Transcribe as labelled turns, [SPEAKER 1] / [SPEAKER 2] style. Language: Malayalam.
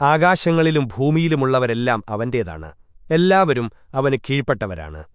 [SPEAKER 1] ആകാശങ്ങളിലും ഭൂമിയിലുമുള്ളവരെല്ലാം അവന്റേതാണ്. എല്ലാവരും അവന് കീഴ്പ്പെട്ടവരാണ്.